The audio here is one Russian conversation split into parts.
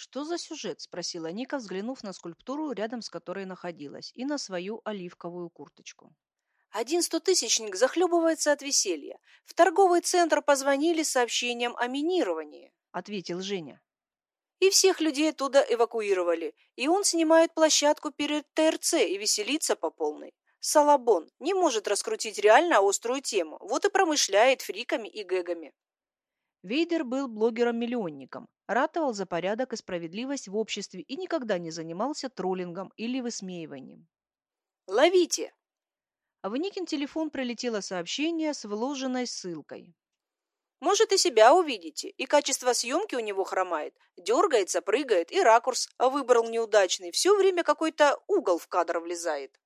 «Что за сюжет?» – спросила Ника, взглянув на скульптуру, рядом с которой находилась, и на свою оливковую курточку. Один стотысячник захлебывается от веселья. В торговый центр позвонили с сообщением о минировании, — ответил Женя. И всех людей оттуда эвакуировали. И он снимает площадку перед ТРЦ и веселится по полной. Салабон не может раскрутить реально острую тему, вот и промышляет фриками и гэгами. Вейдер был блогером-миллионником, ратовал за порядок и справедливость в обществе и никогда не занимался троллингом или высмеиванием. «Ловите!» А в Никин телефон прилетело сообщение с вложенной ссылкой. «Может, и себя увидите, и качество съемки у него хромает. Дергается, прыгает, и ракурс выбрал неудачный. Все время какой-то угол в кадр влезает».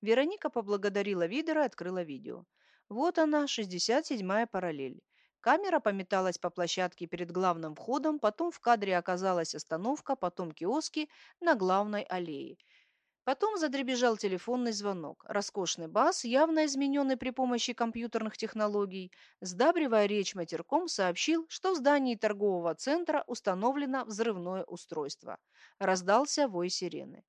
Вероника поблагодарила Видера и открыла видео. Вот она, 67-я параллель. Камера пометалась по площадке перед главным входом, потом в кадре оказалась остановка, потом киоски на главной аллее. Потом задребежал телефонный звонок. Роскошный бас, явно измененный при помощи компьютерных технологий, сдабривая речь матерком, сообщил, что в здании торгового центра установлено взрывное устройство. Раздался вой сирены.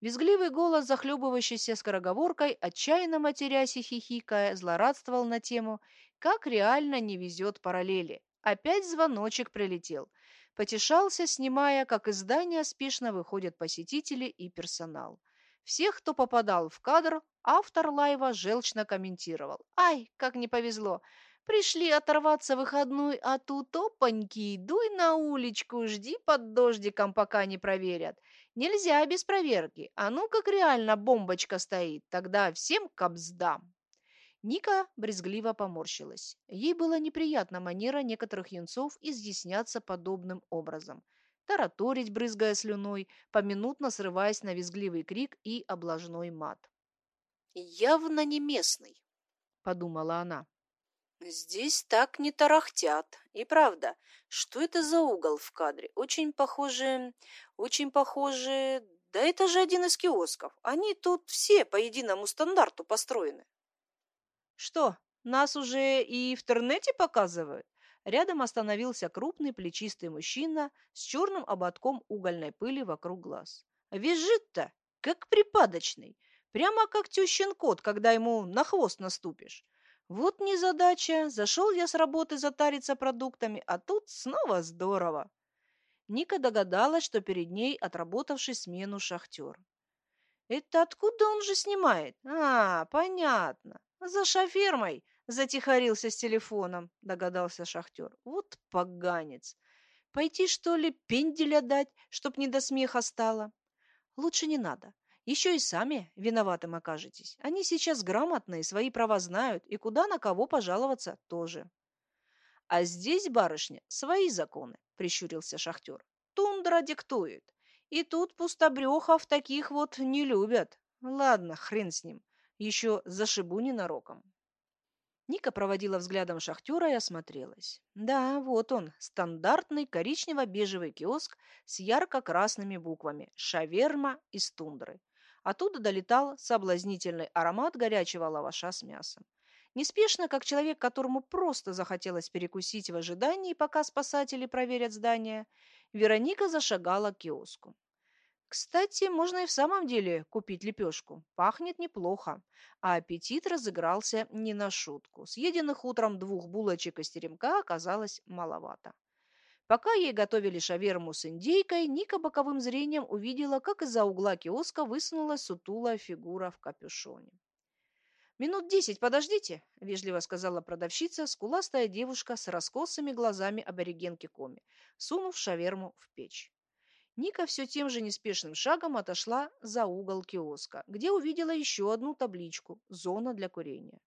Визгливый голос, захлебывающийся скороговоркой, отчаянно матерясь и хихикая, злорадствовал на тему «Как реально не везет параллели». Опять звоночек прилетел. Потешался, снимая, как из здания спешно выходят посетители и персонал. Всех, кто попадал в кадр, автор лайва желчно комментировал. «Ай, как не повезло! Пришли оторваться выходной, а тут опаньки, дуй на уличку, жди под дождиком, пока не проверят. Нельзя без проверки. А ну как реально бомбочка стоит, тогда всем капсдам. Ника брезгливо поморщилась. Ей была неприятна манера некоторых юнцов изъясняться подобным образом. Тараторить, брызгая слюной, поминутно срываясь на визгливый крик и облажной мат. «Явно не местный», — подумала она. Здесь так не тарахтят. И правда, что это за угол в кадре? Очень похоже... Очень похоже... Да это же один из киосков. Они тут все по единому стандарту построены. Что, нас уже и в интернете показывают? Рядом остановился крупный плечистый мужчина с черным ободком угольной пыли вокруг глаз. Визжит-то, как припадочный, прямо как тющин кот, когда ему на хвост наступишь. Вот незадача. Зашел я с работы затариться продуктами, а тут снова здорово. Ника догадалась, что перед ней отработавший смену шахтер. Это откуда он же снимает? А, понятно. За шафермой затихарился с телефоном, догадался шахтер. Вот поганец. Пойти, что ли, пенделя дать, чтоб не до смеха стало? Лучше не надо. Еще и сами виноватым окажетесь. Они сейчас грамотные, свои права знают, и куда на кого пожаловаться тоже. А здесь, барышня, свои законы, прищурился шахтер. Тундра диктует. И тут пустобрехов таких вот не любят. Ладно, хрен с ним. Еще зашибу ненароком. Ника проводила взглядом шахтера и осмотрелась. Да, вот он, стандартный коричнево-бежевый киоск с ярко-красными буквами «Шаверма» из тундры. Оттуда долетал соблазнительный аромат горячего лаваша с мясом. Неспешно, как человек, которому просто захотелось перекусить в ожидании, пока спасатели проверят здание, Вероника зашагала к киоску. Кстати, можно и в самом деле купить лепешку. Пахнет неплохо. А аппетит разыгрался не на шутку. Съеденных утром двух булочек из теремка оказалось маловато. Пока ей готовили шаверму с индейкой, Ника боковым зрением увидела, как из-за угла киоска высунулась сутулая фигура в капюшоне. «Минут десять подождите», — вежливо сказала продавщица, скуластая девушка с раскосыми глазами аборигенки Коми, сунув шаверму в печь. Ника все тем же неспешным шагом отошла за угол киоска, где увидела еще одну табличку «Зона для курения»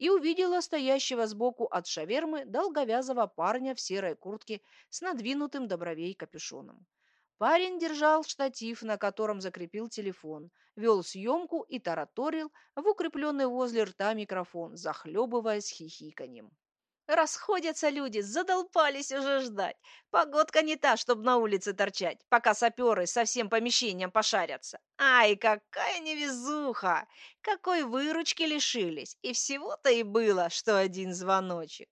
и увидела стоящего сбоку от шавермы долговязого парня в серой куртке с надвинутым до бровей капюшоном. Парень держал штатив, на котором закрепил телефон, вел съемку и тараторил в укрепленный возле рта микрофон, захлебываясь хихиканьем. Расходятся люди, задолбались уже ждать. Погодка не та, чтобы на улице торчать, пока саперы со всем помещением пошарятся. Ай, какая невезуха! Какой выручки лишились! И всего-то и было, что один звоночек.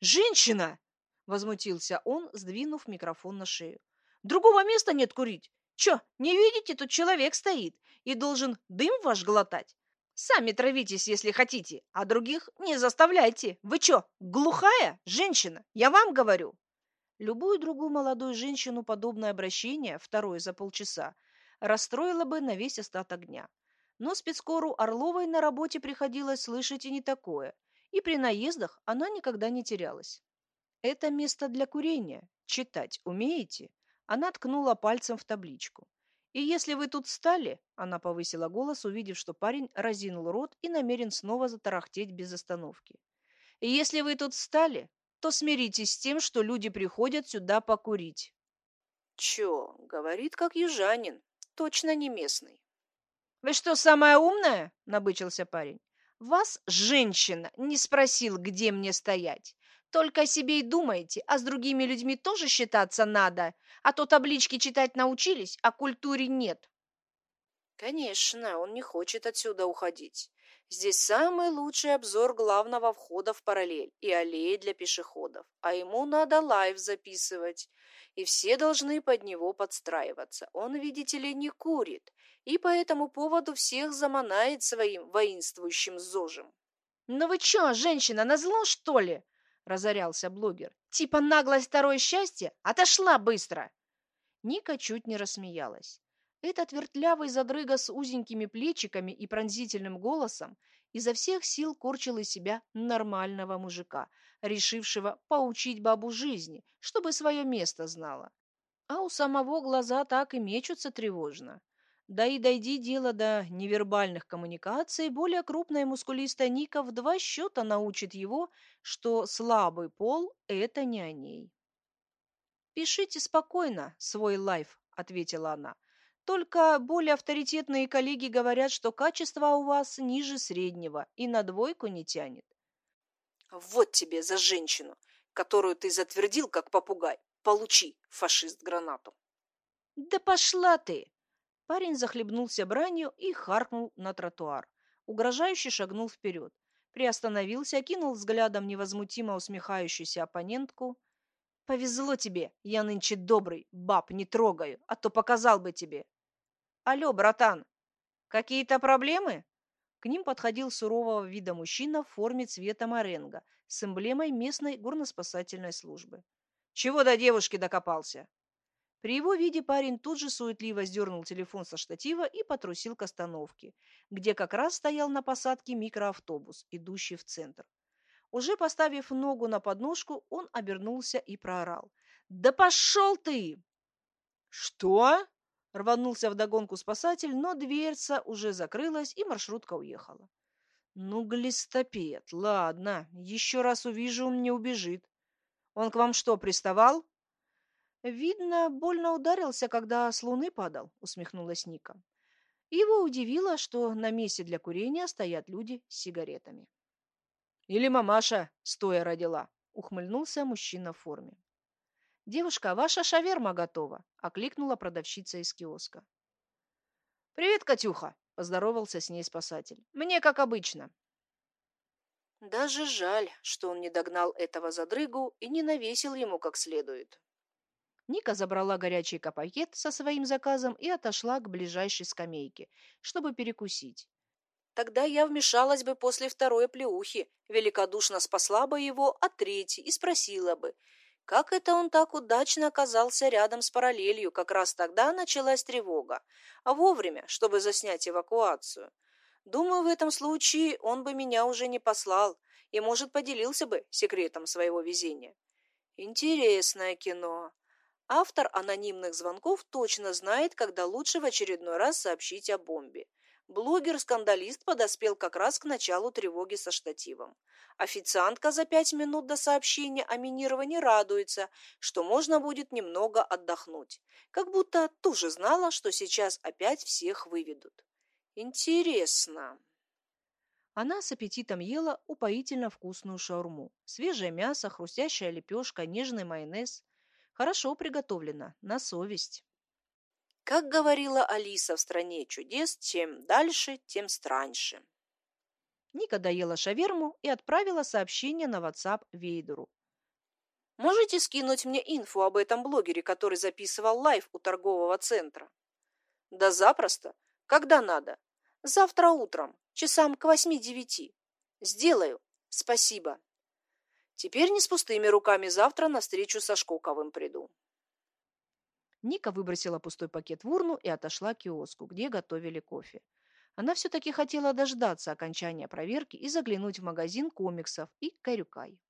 «Женщина!» — возмутился он, сдвинув микрофон на шею. Другого места нет курить. Чё, не видите, тут человек стоит и должен дым ваш глотать? Сами травитесь, если хотите, а других не заставляйте. Вы чё, глухая женщина? Я вам говорю. Любую другую молодую женщину подобное обращение, второе за полчаса, расстроило бы на весь остаток дня. Но спецкору Орловой на работе приходилось слышать и не такое, и при наездах она никогда не терялась. «Это место для курения. Читать умеете?» Она ткнула пальцем в табличку. «И если вы тут стали...» Она повысила голос, увидев, что парень разинул рот и намерен снова затарахтеть без остановки. «И если вы тут стали, то смиритесь с тем, что люди приходят сюда покурить». «Чё?» — говорит, как южанин. Точно не местный. «Вы что, самая умная?» — набычился парень. «Вас, женщина, не спросил, где мне стоять. Только о себе и думаете, а с другими людьми тоже считаться надо, а то таблички читать научились, а культуре нет. Конечно, он не хочет отсюда уходить. Здесь самый лучший обзор главного входа в параллель и аллеи для пешеходов, а ему надо live записывать, и все должны под него подстраиваться. Он, видите ли, не курит, и по этому поводу всех заманал своим воинствующим зожем. «Ну вы чё, женщина, назло, что ли?» Разорялся блогер. Типа наглость второе счастье? Отошла быстро. Ника чуть не рассмеялась. Этот вертлявый задрыга с узенькими плечиками и пронзительным голосом изо всех сил корчил из себя нормального мужика, решившего поучить бабу жизни, чтобы свое место знала. А у самого глаза так и мечутся тревожно. Да и дойди дело до невербальных коммуникаций, более крупная мускулистая Ника в два счета научит его, что слабый пол – это не о ней. «Пишите спокойно свой лайф», – ответила она. «Только более авторитетные коллеги говорят, что качество у вас ниже среднего и на двойку не тянет». «Вот тебе за женщину, которую ты затвердил, как попугай. Получи, фашист, гранату». «Да пошла ты!» Парень захлебнулся бранью и харкнул на тротуар. Угрожающе шагнул вперед. Приостановился, окинул взглядом невозмутимо усмехающуюся оппонентку. «Повезло тебе, я нынче добрый, баб не трогаю, а то показал бы тебе». «Алло, братан, какие-то проблемы?» К ним подходил сурового вида мужчина в форме цвета моренго с эмблемой местной горноспасательной службы. «Чего до девушки докопался?» При его виде парень тут же суетливо сдернул телефон со штатива и потрусил к остановке, где как раз стоял на посадке микроавтобус, идущий в центр. Уже поставив ногу на подножку, он обернулся и проорал. «Да пошел ты!» «Что?» – рванулся вдогонку спасатель, но дверца уже закрылась, и маршрутка уехала. «Ну, глистопед, ладно, еще раз увижу, он не убежит. Он к вам что, приставал?» Видно, больно ударился, когда с луны падал, усмехнулась Ника. Его удивило, что на месте для курения стоят люди с сигаретами. Или мамаша стоя родила, ухмыльнулся мужчина в форме. Девушка, ваша шаверма готова, окликнула продавщица из киоска. Привет, Катюха, поздоровался с ней спасатель. Мне как обычно. Даже жаль, что он не догнал этого задрыгу и не навесил ему как следует. Ника забрала горячий пакет со своим заказом и отошла к ближайшей скамейке, чтобы перекусить. Тогда я вмешалась бы после второй плеухи, великодушно спасла бы его от третьей и спросила бы, как это он так удачно оказался рядом с параллелью, как раз тогда началась тревога, а вовремя, чтобы заснять эвакуацию. Думаю, в этом случае он бы меня уже не послал и, может, поделился бы секретом своего везения. Интересное кино. Автор анонимных звонков точно знает, когда лучше в очередной раз сообщить о бомбе. Блогер-скандалист подоспел как раз к началу тревоги со штативом. Официантка за пять минут до сообщения о минировании радуется, что можно будет немного отдохнуть. Как будто тоже знала, что сейчас опять всех выведут. Интересно. Она с аппетитом ела упоительно вкусную шаурму. Свежее мясо, хрустящая лепешка, нежный майонез. Хорошо приготовлено, на совесть. Как говорила Алиса в «Стране чудес», чем дальше, тем страньше. Ника доела шаверму и отправила сообщение на WhatsApp Вейдеру. Можете скинуть мне инфу об этом блогере, который записывал live у торгового центра? Да запросто. Когда надо? Завтра утром, часам к восьми-девяти. Сделаю. Спасибо. Теперь не с пустыми руками завтра на встречу со Шкоковым приду. Ника выбросила пустой пакет в урну и отошла к киоску, где готовили кофе. Она все-таки хотела дождаться окончания проверки и заглянуть в магазин комиксов и Карюкай.